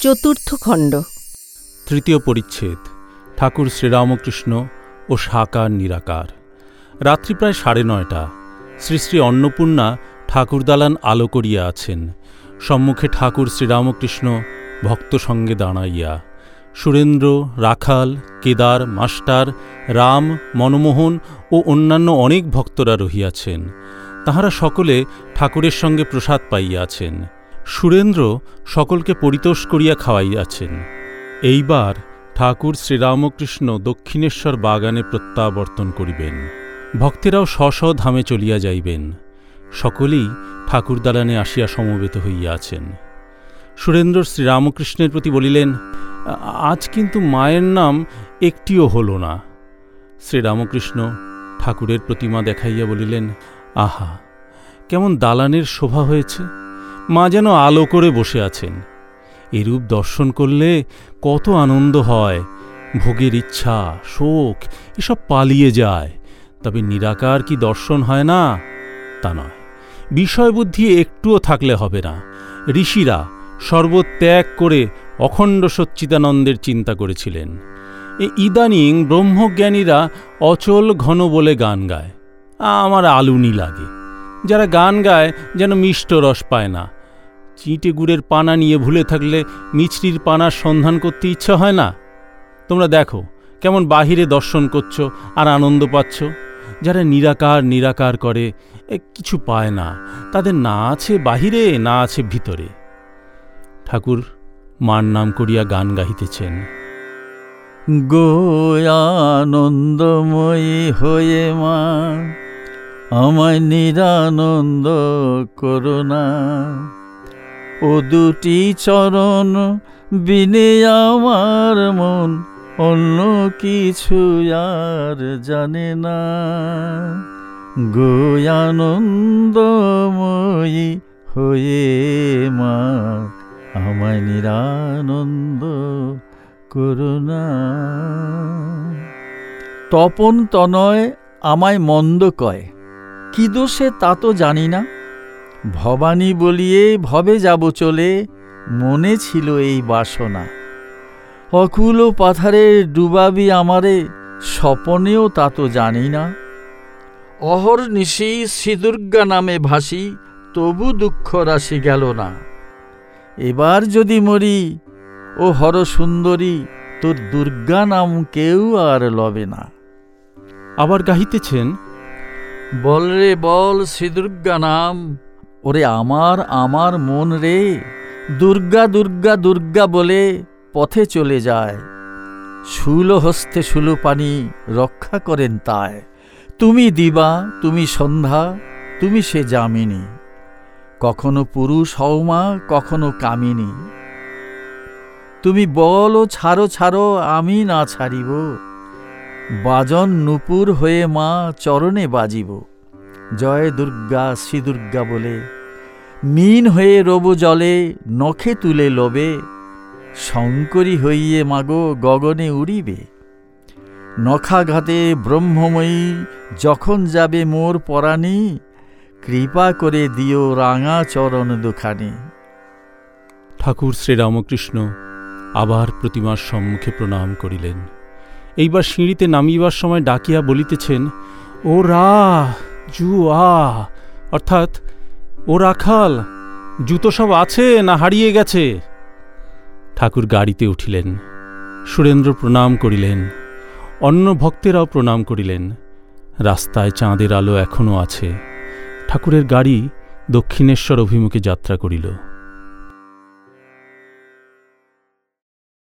চতুর্থ খণ্ড। তৃতীয় পরিচ্ছেদ, ঠাকুর শ্রীরামকৃষ্ণ ও সাকার নিরাকার। রাত্রি প্রায় সাড়ে নয়টা। শ্রী শ্রী অন্নপূর্ণা ঠাকুরদালান আলো করিয়া আছেন। সম্মুখে ঠাকুর শ্রীরামকৃষ্ণ ভক্ত সঙ্গে দাঁড়াইয়া। সুরেন্দ্র, রাখাল, কেদার, মাস্টার, রাম, মনমোহন ও অন্যান্য অনেক ভক্তরা রহিয়াছেন। তাহারা সকলে ঠাকুরের সঙ্গে প্রসাদ পাইয়াছেন। সুরেন্দ্র সকলকে পরিতোষ করিয়া খাওয়াইয়াছেন। এইবার ঠাকুর শ্রীরামকৃষ্ণ দক্ষিণেশ্বর বাগানে প্রত্যাবর্তন করিবেন। ভক্তেরাও স্ব ধামে চলিয়া যাইবেন। সকলেই ঠাকুর দালানে আসিয়া সমবেত হইয়াছেন সুরেন্দ্র শ্রীরামকৃষ্ণের প্রতি বলিলেন আজ কিন্তু মায়ের নাম একটিও হল না। শ্রীরামকৃষ্ণ ঠাকুরের প্রতিমা দেখাইয়া বলিলেন, আহা, কেমন দালানের শোভা হয়েছে! মা যেন আলো করে বসে আছেন। এরূপ দর্শন করলে কত আনন্দ হয়। ভোগের ইচ্ছা, শোক, এসব পালিয়ে যায়। তবে নিরাকার কি দর্শন হয় না? তা নয়। বিষয়বুদ্ধি একটুও থাকলে হবে না। ঋষিরা সর্বত্যাগ করে অখণ্ড সচ্চিদানন্দের চিন্তা করেছিলেন। এ ইদানিং ব্রহ্মজ্ঞানীরা অচল ঘন বলে গান গায়। আমার আলুনি লাগে। যারা গান গায় যেন মিষ্ট রস পায় না। চিঁটে গুড়ের পানা নিয়ে ভুলে থাকলে মিছরির পানার সন্ধান করতে ইচ্ছা হয় না? তোমরা দেখো, কেমন বাহিরে দর্শন করছ আর আনন্দ পাচ্ছ। যারা নিরাকার নিরাকার করে কিছু পায় না। তাদের না আছে বাহিরে, না আছে ভিতরে। ঠাকুর মার নাম করিয়া গান গাহিতেছেন। গোয়ানন্দময়ী হয়ে মা, আমায় নিরানন্দ করোনা ও দুটি চরণ বিনে আমার মন, অন্য কিছু আর জানে না। গোয়ানন্দময়ী হয়ে মা, আমায় নিরানন্দ করুণা তপন তনয় আমায় মন্দ কয়, কি দোষে তা তো জানি না। ভবানী বলিয়ে ভবে যাব চলে মনে ছিল এই বাসনা। অকুল পাথারে ডুবাবি আমারে স্বপনেও তা তো জানি না। অহর নিশি শ্রীদুর্গা নামে ভাসি তবু দুঃখ রাশি গেল না। এবার যদি মরি ও হর সুন্দরী তোর দুর্গা নাম কেউ আর লবে না। আবার গাহিতেছেন? বল রে বল শ্রীদুর্গা নাম ওরে আমার আমার মন রে, দুর্গা দুর্গা দুর্গা বলে পথে চলে যায়। শুল হস্তে শুলো পানি রক্ষা করেন তাই। তুমি দিবা, তুমি সন্ধ্যা, তুমি সে যামিনী। কখনো পুরুষ হও মা, কখনো কামিনী। তুমি বলো ছাড়ো ছাড়ো, আমি না ছাড়িব। বাজন নুপুর হয়ে মা চরণে বাজিব। জয় দুর্গা, শ্রী দুর্গা বলে। মিন হয়ে রব জলে, নখে তুলে লবে। শঙ্করী হইয়ে মাগো গগনে উড়িবে। নখাঘাতে ব্রহ্মময়ী, যখন যাবে মোর পরাণী, কৃপা করে দিও রাঙা চরণ দুখানি। ঠাকুর শ্রীরামকৃষ্ণ আবার প্রতিমার সম্মুখে প্রণাম করিলেন। এইবার সিঁড়িতে নামিবার সময় ডাকিয়া বলিতেছেন, ও রা জু আ অর্থাৎ ও রাখাল জুতো সব আছে না হারিয়ে গেছে? ঠাকুর গাড়িতে উঠিলেন, সুরেন্দ্র প্রণাম করিলেন, অন্য ভক্তেরাও প্রণাম করিলেন, রাস্তায় চাঁদের আলো এখনও আছে। ঠাকুরের গাড়ি দক্ষিণেশ্বর অভিমুখে যাত্রা করিল।